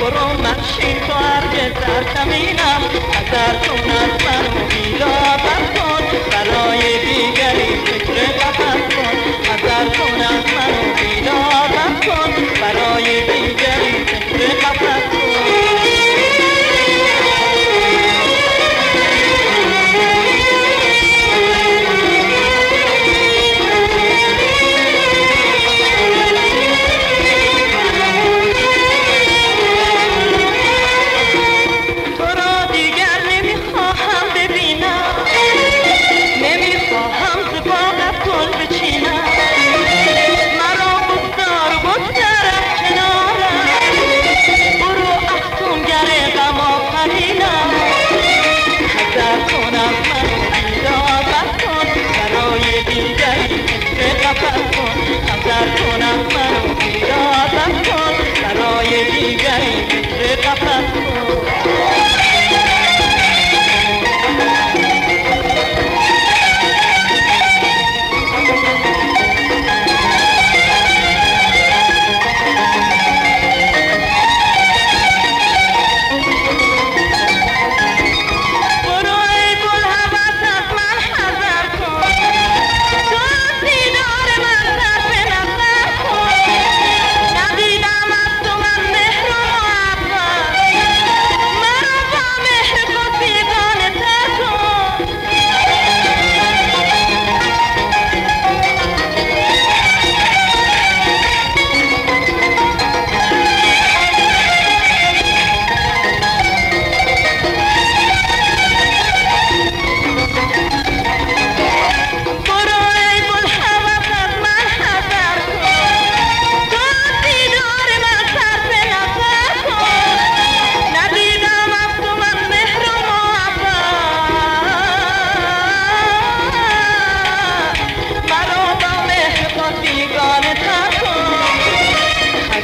برو منشین تو هرگز در زمینم اگر تو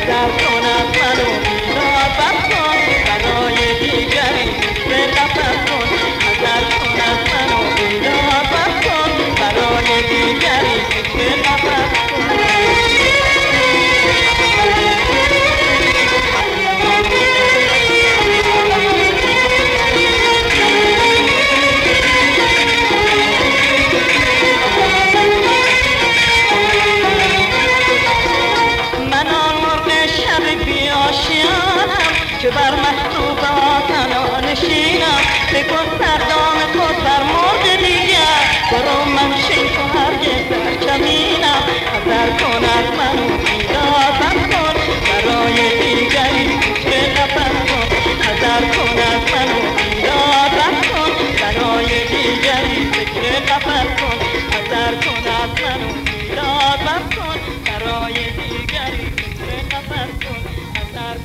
Stop. که بر محبوبا آتنا نشینم بکن سردام تو سر مرد دیگر برو من شیف و هرگز در کمینم حضر کن از من و بیرازم کن. برای دیگری که قفل کن حضر کن از من و بیرازم کن. برای دیگری فکر قفل کن حضر کن از من و بیرازم کن. برای دیگری